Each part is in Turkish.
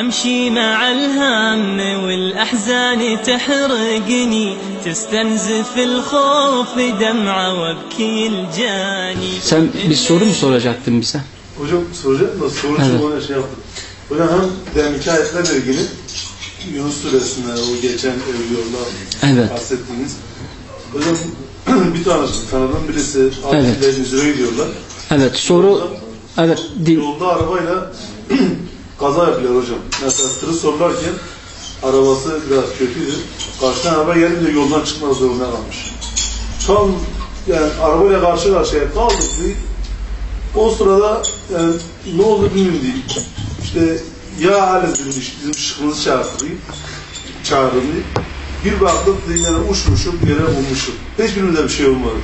أمشي مع الهم والأحزان تحرقني تستنزف الخوف دمعة وابكي الجاني Sen bir soru mu soracaktın bize? Hocam soracağım da soru Evet. evet. bana şey yaptım. Hocam hem deminki ayetlerle ilgili Yunus suresinde o geçen evliyorlar Evet. bahsettiğiniz. Hocam bir tanesi tanıdığım birisi Evet. evet. üzere gidiyorlar. Evet soru evet din, Yolda arabayla kaza yapıyorlar hocam. Mesela tırı sorarken arabası biraz kötüydü. Karşıdan araba gelince yoldan çıkmak zorunda kalmış. Tam yani arabayla karşı karşıya kaldık diye. O sırada yani ne oldu bilmiyorum diye. İşte ya Ali demiş bizim şıkkımızı. Çağırdı diye. Bir baktık diye yani uçmuşum yere vurmuşum. Hiçbirimize bir şey olmadı.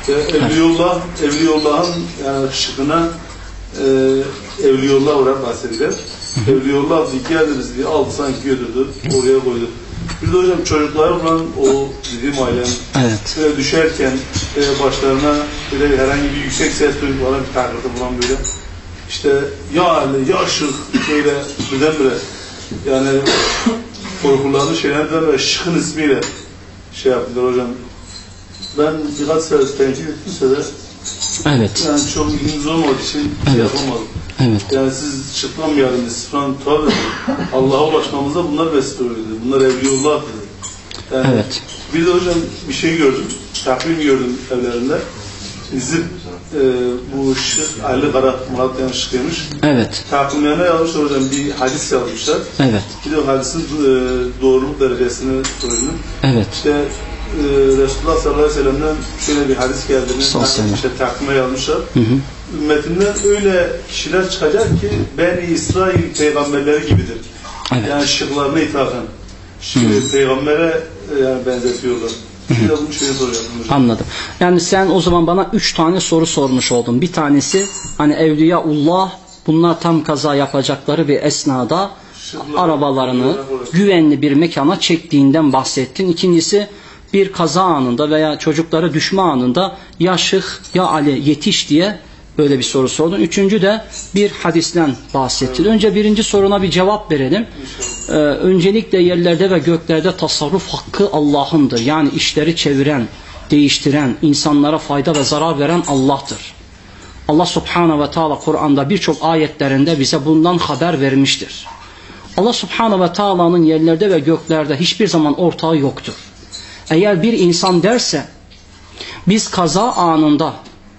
İşte Evliyullah, Evliyullah'ın yani şıkkına e, Evliyullah olarak bahsedilir. Evliyullah diye geldiniz diye aldı sanki götürdü, oraya koydu. Bir de hocam çocuklar falan o dediğim ailenin evet. böyle düşerken e, başlarına böyle herhangi bir yüksek ses duydukları bir takırtı falan böyle. İşte ya Ali, ya Şık böyle birdenbire yani korkularını şeylerden ve Şık'ın ismiyle şey yaptılar hocam. Ben birkaç sefer tenkit ettimse de Evet. yani çok ilginiz olmadığı için şey Evet. yapamadım. Evet. Yani siz çıkmamayalım, siz falan tabi Allah'a ulaşmamıza bunlar vesile oluyor. Bunlar evliyullah dedi. Yani Evet. Bir de hocam bir şey gördüm, takvim gördüm evlerinde. Bizim e, bu Şık Ali Kara Murat yani Şık'ıymış. Evet. Takvimlerine yazmışlar hocam bir hadis yazmışlar. Evet. Bir de hadisin e, doğruluk derecesini sorunu. Evet. İşte e, Resulullah sallallahu aleyhi ve sellem'den şöyle bir hadis geldiğini işte takvime yazmışlar. Hı hı. Ümmetinden öyle kişiler çıkacak ki Beni İsrail peygamberleri gibidir. Evet. Yani şıklarına ithafen. Şimdi peygambere e, yani benzetiyorlar. Anladım. Yani sen o zaman bana üç tane soru sormuş oldun. Bir tanesi hani Evliyaullah bunlar tam kaza yapacakları bir esnada arabalarını güvenli bir mekana çektiğinden bahsettin. İkincisi bir kaza anında veya çocukları düşme anında ya Şıh ya Ali yetiş diye böyle bir soru sordun. Üçüncü de bir hadisten bahsettin. Önce birinci soruna bir cevap verelim. Ee, öncelikle yerlerde ve göklerde tasarruf hakkı Allah'ındır. Yani işleri çeviren, değiştiren, insanlara fayda ve zarar veren Allah'tır. Allah subhanahu ve taala Kur'an'da birçok ayetlerinde bize bundan haber vermiştir. Allah subhanahu ve taala'nın yerlerde ve göklerde hiçbir zaman ortağı yoktur. Eğer bir insan derse biz kaza anında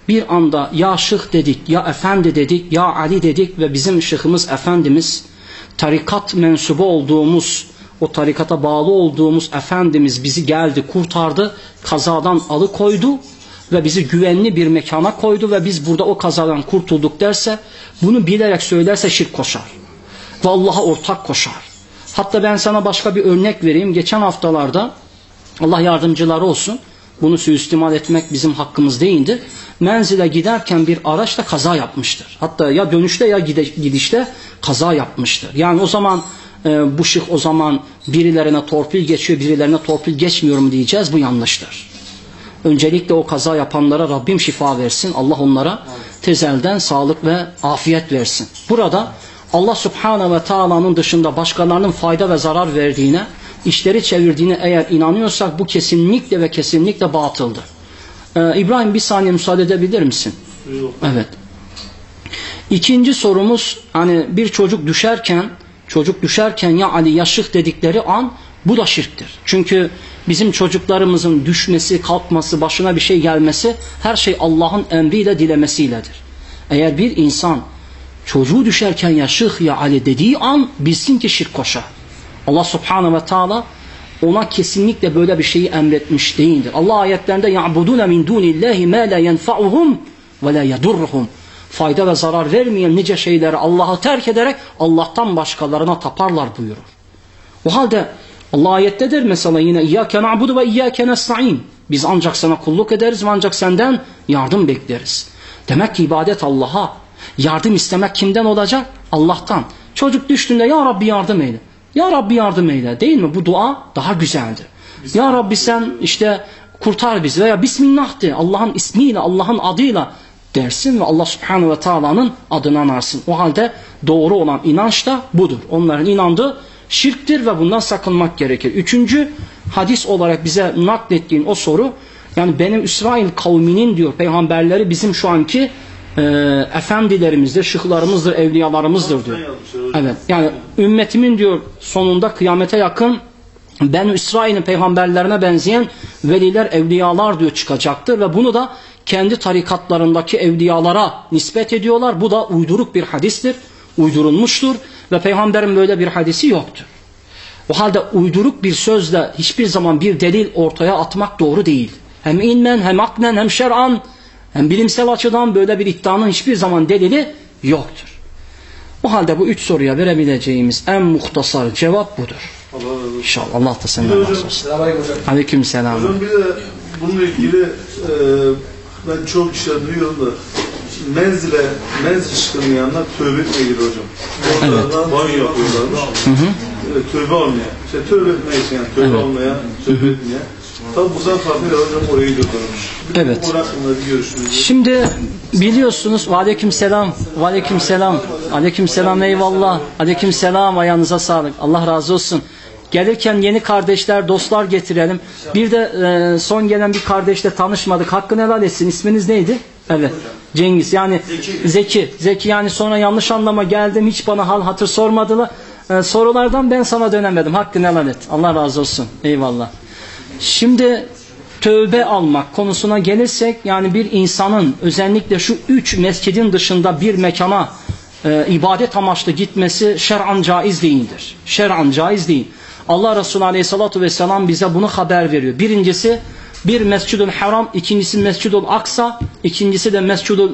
bir anda ya şıh dedik, ya efendi dedik, ya Ali dedik ve bizim şıhımız efendimiz tarikat mensubu olduğumuz o tarikata bağlı olduğumuz efendimiz bizi geldi kurtardı kazadan alıkoydu ve bizi güvenli bir mekana koydu ve biz burada o kazadan kurtulduk derse bunu bilerek söylerse şirk koşar ve Allah'a ortak koşar. Hatta ben sana başka bir örnek vereyim. Geçen haftalarda Allah yardımcıları olsun. Bunu suistimal etmek bizim hakkımız değildir. Menzile giderken bir araçla kaza yapmıştır. Hatta ya dönüşte ya gidişte kaza yapmıştır. Yani o zaman e, bu şık o zaman birilerine torpil geçiyor, birilerine torpil geçmiyor mu diyeceğiz. Bu yanlıştır. Öncelikle o kaza yapanlara Rabbim şifa versin. Allah onlara tezelden sağlık ve afiyet versin. Burada Allah Subhanahu ve Taala'nın dışında başkalarının fayda ve zarar verdiğine, işleri çevirdiğine eğer inanıyorsak bu kesinlikle ve kesinlikle batıldır. Ee, İbrahim bir saniye müsaade edebilir misin? Yok. Evet. İkinci sorumuz hani bir çocuk düşerken çocuk düşerken ya Ali ya şık dedikleri an bu da şirktir. Çünkü bizim çocuklarımızın düşmesi, kalkması, başına bir şey gelmesi her şey Allah'ın emriyle dilemesiyledir. Eğer bir insan çocuğu düşerken ya şık ya Ali dediği an bilsin ki şirk koşar. Allah subhanahu ve taala ona kesinlikle böyle bir şeyi emretmiş değildir. Allah ayetlerinde ya'budun min dunillahi ma la yenfa'uhum ve la yedurruhum. Fayda ve zarar vermeyen nice şeyleri Allah'ı terk ederek Allah'tan başkalarına taparlar buyurur. O halde Allah ayettedir mesela yine İyyâke na'budu ve iyyâke nesta'in. Biz ancak sana kulluk ederiz ve ancak senden yardım bekleriz. Demek ki ibadet Allah'a. Yardım istemek kimden olacak? Allah'tan. Çocuk düştüğünde ya Rabbi yardım eyle. Ya Rabbi yardım eyle. Değil mi? Bu dua daha güzeldir. Ya Rabbi sen işte kurtar bizi veya Bismillah de. Allah'ın ismiyle, Allah'ın adıyla dersin ve Allah subhanahu ve taala'nın adını anarsın. O halde doğru olan inanç da budur. Onların inandığı şirktir ve bundan sakınmak gerekir. Üçüncü hadis olarak bize naklettiğin o soru yani benim İsrail kavminin diyor peygamberleri bizim şu anki e, efendilerimizdir, şıklarımızdır, evliyalarımızdır diyor. Evet yani ümmetimin diyor sonunda kıyamete yakın ben İsrail'in peygamberlerine benzeyen veliler, evliyalar diyor çıkacaktır ve bunu da kendi tarikatlarındaki evliyalara nispet ediyorlar. Bu da uyduruk bir hadistir, uydurulmuştur ve peygamberin böyle bir hadisi yoktur. O halde uyduruk bir sözle hiçbir zaman bir delil ortaya atmak doğru değil. Hem inmen hem aknen hem şer'an hem bilimsel açıdan böyle bir iddianın hiçbir zaman delili yoktur. O halde bu üç soruya verebileceğimiz en muhtasar cevap budur. Allah. İnşallah Allah da senden razı olsun. Aleyküm selam. hocam bir de bununla ilgili e, ben çok işler duyuyorum da menzile, menzil çıkamayanlar tövbe etmeye gidiyor hocam. Oralardan banyo yapıyorlarmış. E, tövbe olmaya. İşte tövbe etmeye için yani tövbe Evet. olmaya, tövbe etmeye. Tabi zaman farkıyla hocam oraya de Evet. Şimdi biliyorsunuz aleyküm selam, aleyküm selam, aleyküm selam eyvallah, aleyküm selam ayağınıza sağlık. Allah razı olsun. Gelirken yeni kardeşler, dostlar getirelim. Bir de e, son gelen bir kardeşle tanışmadık. Hakkını helal etsin. İsminiz neydi? Evet. Cengiz yani Zeki. Zeki yani sonra yanlış anlama geldim. Hiç bana hal hatır sormadılar. E, sorulardan ben sana dönemedim. Hakkını helal et. Allah razı olsun. Eyvallah. Şimdi tövbe almak konusuna gelirsek yani bir insanın özellikle şu üç mescidin dışında bir mekana e, ibadet amaçlı gitmesi şer'an caiz değildir. Şer'an caiz değil. Allah Resulü Aleyhisselatü Vesselam bize bunu haber veriyor. Birincisi bir Mescidül Haram, ikincisi Mescidül Aksa, ikincisi de Mescidül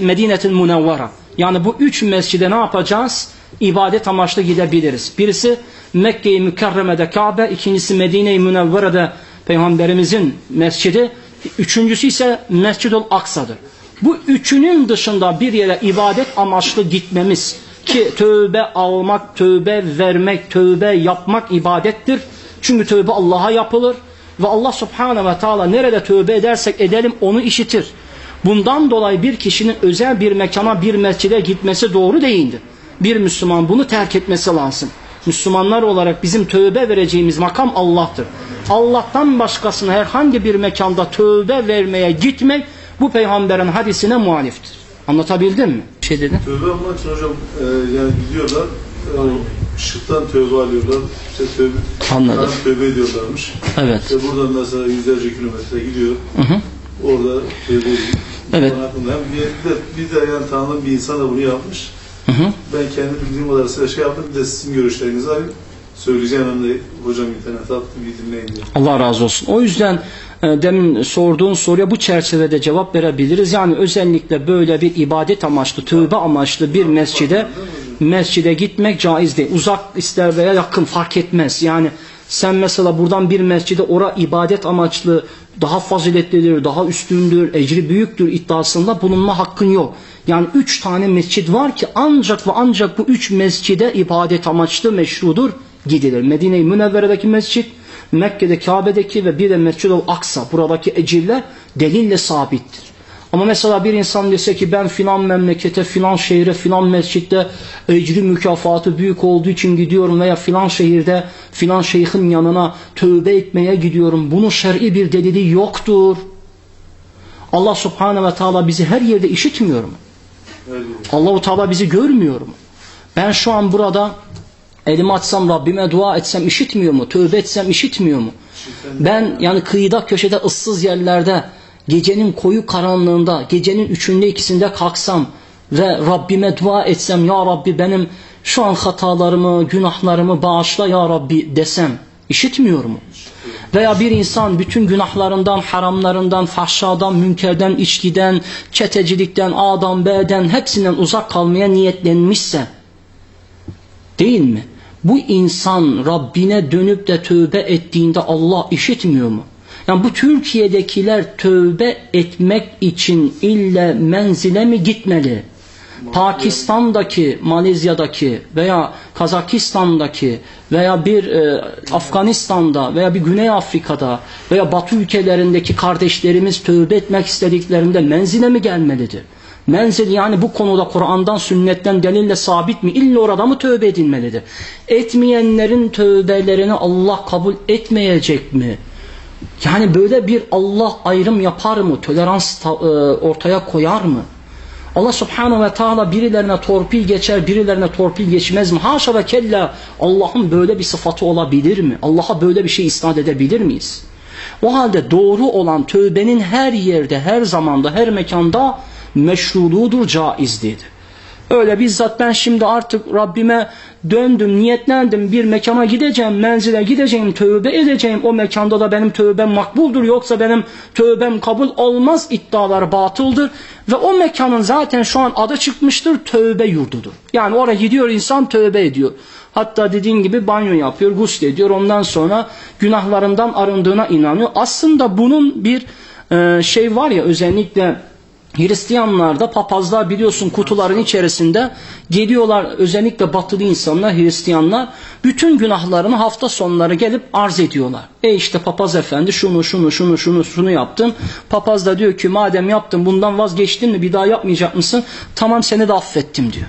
Medinetil Munevvara. Yani bu üç mescide ne yapacağız? İbadet amaçlı gidebiliriz. Birisi Mekke-i Mükerreme'de Kabe, ikincisi Medine-i Münevvere'de Peygamberimizin mescidi, üçüncüsü ise Mescidül Aksa'dır. Bu üçünün dışında bir yere ibadet amaçlı gitmemiz ki tövbe almak, tövbe vermek, tövbe yapmak ibadettir. Çünkü tövbe Allah'a yapılır ve Allah subhanahu ve taala nerede tövbe edersek edelim onu işitir. Bundan dolayı bir kişinin özel bir mekana, bir mescide gitmesi doğru değildir. Bir Müslüman bunu terk etmesi lazım. Müslümanlar olarak bizim tövbe vereceğimiz makam Allah'tır. Allah'tan başkasına herhangi bir mekanda tövbe vermeye gitmek bu peygamberin hadisine muhaliftir. Anlatabildim mi? Bir şey dedin. Tövbe almak için hocam e, yani gidiyorlar, e, şıktan tövbe alıyorlar, işte tövbe, Anladım. yani tövbe ediyorlarmış. Evet. İşte buradan mesela yüzlerce kilometre gidiyor, Hı hı. orada tövbe ediyor. Evet. Hem bir de, bir de yani tanıdığım bir insan da bunu yapmış. Hı hı. Ben kendi bildiğim kadar size şey yaptım, bir de sizin görüşlerinizi alayım. Söyleyeceğim hem de hocam internete attım, bir dinleyin diye. Allah razı olsun. O yüzden e, demin sorduğun soruya bu çerçevede cevap verebiliriz. Yani özellikle böyle bir ibadet amaçlı, tövbe amaçlı bir mescide mescide gitmek caiz değil. Uzak ister veya yakın fark etmez. Yani sen mesela buradan bir mescide ora ibadet amaçlı daha faziletlidir, daha üstündür, ecri büyüktür iddiasında bulunma hakkın yok. Yani üç tane mescid var ki ancak ve ancak bu üç mescide ibadet amaçlı meşrudur gidilir. Medine-i Münevvere'deki mescid, Mekke'de Kabe'deki ve bir de Mescid-ül Aksa buradaki ecirler delille sabittir. Ama mesela bir insan dese ki ben filan memlekete, filan şehre, filan mescitte ecri mükafatı büyük olduğu için gidiyorum veya filan şehirde filan şeyhin yanına tövbe etmeye gidiyorum. Bunun şer'i bir delili yoktur. Allah subhanahu ve teala bizi her yerde işitmiyor mu? Allahu Teala bizi görmüyor mu? Ben şu an burada elimi açsam Rabbime dua etsem işitmiyor mu? Tövbe etsem işitmiyor mu? Ben yani kıyıda köşede ıssız yerlerde gecenin koyu karanlığında gecenin üçünde ikisinde kalksam ve Rabbime dua etsem ya Rabbi benim şu an hatalarımı günahlarımı bağışla ya Rabbi desem işitmiyor mu? Veya bir insan bütün günahlarından, haramlarından, fahşadan, münkerden, içkiden, çetecilikten, A'dan, B'den hepsinden uzak kalmaya niyetlenmişse değil mi? Bu insan Rabbine dönüp de tövbe ettiğinde Allah işitmiyor mu? Yani bu Türkiye'dekiler tövbe etmek için ille menzile mi gitmeli? Pakistan'daki, Malezya'daki veya Kazakistan'daki veya bir e, Afganistan'da veya bir Güney Afrika'da veya Batı ülkelerindeki kardeşlerimiz tövbe etmek istediklerinde menzile mi gelmelidir? Menzil yani bu konuda Kur'an'dan, sünnetten delille sabit mi? İlla orada mı tövbe edilmelidir? Etmeyenlerin tövbelerini Allah kabul etmeyecek mi? Yani böyle bir Allah ayrım yapar mı? Tolerans e, ortaya koyar mı? Allah subhanahu ve taala birilerine torpil geçer, birilerine torpil geçmez mi? Haşa ve kella Allah'ın böyle bir sıfatı olabilir mi? Allah'a böyle bir şey isnat edebilir miyiz? O halde doğru olan tövbenin her yerde, her zamanda, her mekanda meşruluğudur, caizliğidir. Öyle bizzat ben şimdi artık Rabbime döndüm, niyetlendim bir mekana gideceğim, menzile gideceğim, tövbe edeceğim. O mekanda da benim tövbem makbuldur yoksa benim tövbem kabul olmaz iddialar batıldır. Ve o mekanın zaten şu an adı çıkmıştır tövbe yurdudur. Yani oraya gidiyor insan tövbe ediyor. Hatta dediğin gibi banyo yapıyor, gusül ediyor. Ondan sonra günahlarından arındığına inanıyor. Aslında bunun bir e, şey var ya özellikle Hristiyanlarda papazlar biliyorsun kutuların içerisinde geliyorlar özellikle batılı insanlar Hristiyanlar bütün günahlarını hafta sonları gelip arz ediyorlar. E işte papaz efendi şunu şunu şunu şunu şunu yaptın. Papaz da diyor ki madem yaptın bundan vazgeçtin mi bir daha yapmayacak mısın? Tamam seni de affettim diyor.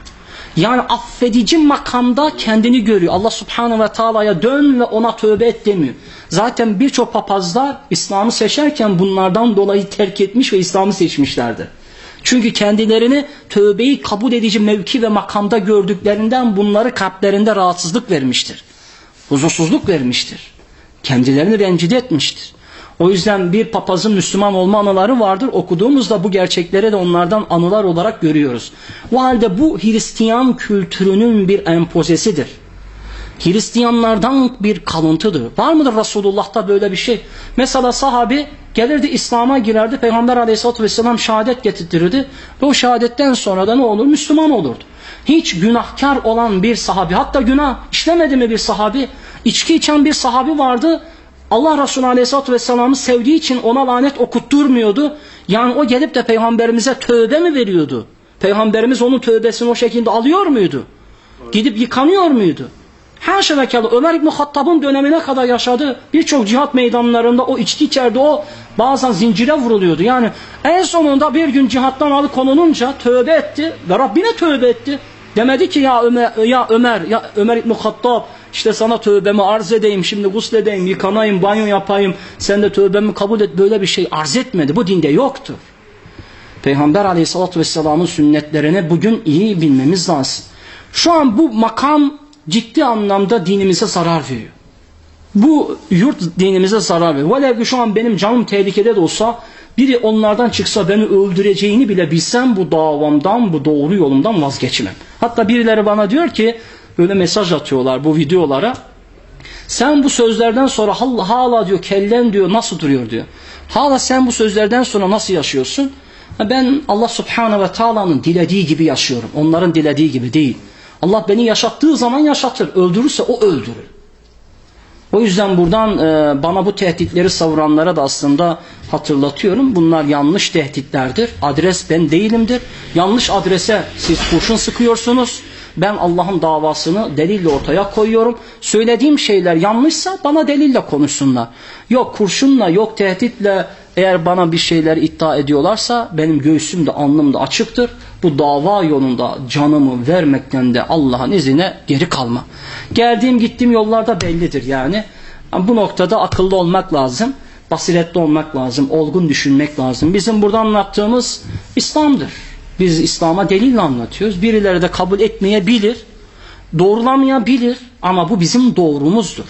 Yani affedici makamda kendini görüyor. Allah subhanahu ve taala'ya dön ve ona tövbe et demiyor. Zaten birçok papazlar İslam'ı seçerken bunlardan dolayı terk etmiş ve İslam'ı seçmişlerdir. Çünkü kendilerini tövbeyi kabul edici mevki ve makamda gördüklerinden bunları kalplerinde rahatsızlık vermiştir. Huzursuzluk vermiştir. Kendilerini rencide etmiştir. O yüzden bir papazın Müslüman olma anıları vardır. Okuduğumuzda bu gerçekleri de onlardan anılar olarak görüyoruz. O halde bu Hristiyan kültürünün bir empozesidir. Hristiyanlardan bir kalıntıdır. Var mıdır Resulullah'ta böyle bir şey? Mesela sahabi gelirdi İslam'a girerdi. Peygamber aleyhissalatü vesselam şehadet getirtirdi. Ve o şehadetten sonra da ne olur? Müslüman olurdu. Hiç günahkar olan bir sahabi hatta günah işlemedi mi bir sahabi? İçki içen bir sahabi vardı. Allah Resulü Aleyhisselatü Vesselam'ı sevdiği için ona lanet okutturmuyordu. Yani o gelip de peygamberimize tövbe mi veriyordu? Peygamberimiz onun tövbesini o şekilde alıyor muydu? Gidip yıkanıyor muydu? Ve kella Ömer İbni Hattab'ın dönemine kadar yaşadı. Birçok cihat meydanlarında o içki içerdi o bazen zincire vuruluyordu. Yani en sonunda bir gün cihattan alıkonulunca tövbe etti ve Rabbine tövbe etti. Demedi ki ya Ömer ya Ömer ya Ömer İbni Hattab işte sana tövbemi arz edeyim şimdi gusledeyim yıkanayım banyo yapayım sen de tövbemi kabul et böyle bir şey arz etmedi. Bu dinde yoktur. Peygamber aleyhissalatü vesselamın sünnetlerini bugün iyi bilmemiz lazım. Şu an bu makam ciddi anlamda dinimize zarar veriyor. Bu yurt dinimize zarar veriyor. Velev ki şu an benim canım tehlikede de olsa biri onlardan çıksa beni öldüreceğini bile bilsem bu davamdan, bu doğru yolumdan vazgeçmem. Hatta birileri bana diyor ki böyle mesaj atıyorlar bu videolara. Sen bu sözlerden sonra hala diyor kellen diyor nasıl duruyor diyor. Hala sen bu sözlerden sonra nasıl yaşıyorsun? Ben Allah subhanahu ve taala'nın dilediği gibi yaşıyorum. Onların dilediği gibi değil. Allah beni yaşattığı zaman yaşatır. Öldürürse o öldürür. O yüzden buradan e, bana bu tehditleri savuranlara da aslında hatırlatıyorum. Bunlar yanlış tehditlerdir. Adres ben değilimdir. Yanlış adrese siz kurşun sıkıyorsunuz. Ben Allah'ın davasını delille ortaya koyuyorum. Söylediğim şeyler yanlışsa bana delille konuşsunlar. Yok kurşunla, yok tehditle eğer bana bir şeyler iddia ediyorlarsa benim göğsüm de alnım da açıktır. Bu dava yolunda canımı vermekten de Allah'ın izine geri kalma. Geldiğim gittiğim yollarda bellidir yani. Bu noktada akıllı olmak lazım. Basiretli olmak lazım. Olgun düşünmek lazım. Bizim burada anlattığımız İslam'dır. Biz İslam'a delil anlatıyoruz. Birileri de kabul etmeyebilir. Doğrulamayabilir. Ama bu bizim doğrumuzdur.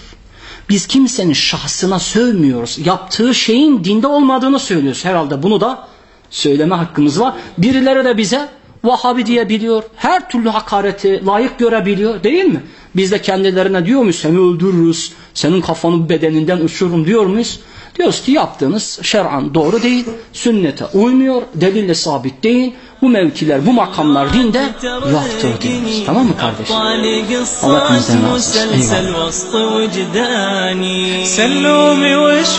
Biz kimsenin şahsına sövmüyoruz. Yaptığı şeyin dinde olmadığını söylüyoruz. Herhalde bunu da söyleme hakkımız var. Birileri de bize Vahabi diyebiliyor. Her türlü hakareti layık görebiliyor değil mi? Biz de kendilerine diyor muyuz seni öldürürüz, senin kafanı bedeninden uçururum diyor muyuz? Diyoruz ki yaptığınız şer'an doğru değil, sünnete uymuyor, delille sabit değil. Bu mevkiler, bu makamlar dinde yoktur diyoruz. Tamam mı kardeşim? Allah hepinizden razı olsun. Eyvallah. وسط وجداني سلومي وش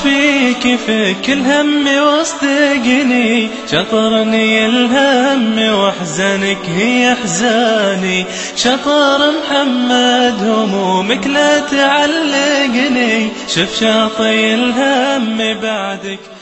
فيك الهم واصدقني شطرني الهم واحزنك هي احزاني شطر محمد همومك لا تعلقني شوف شاطي الهم بعدك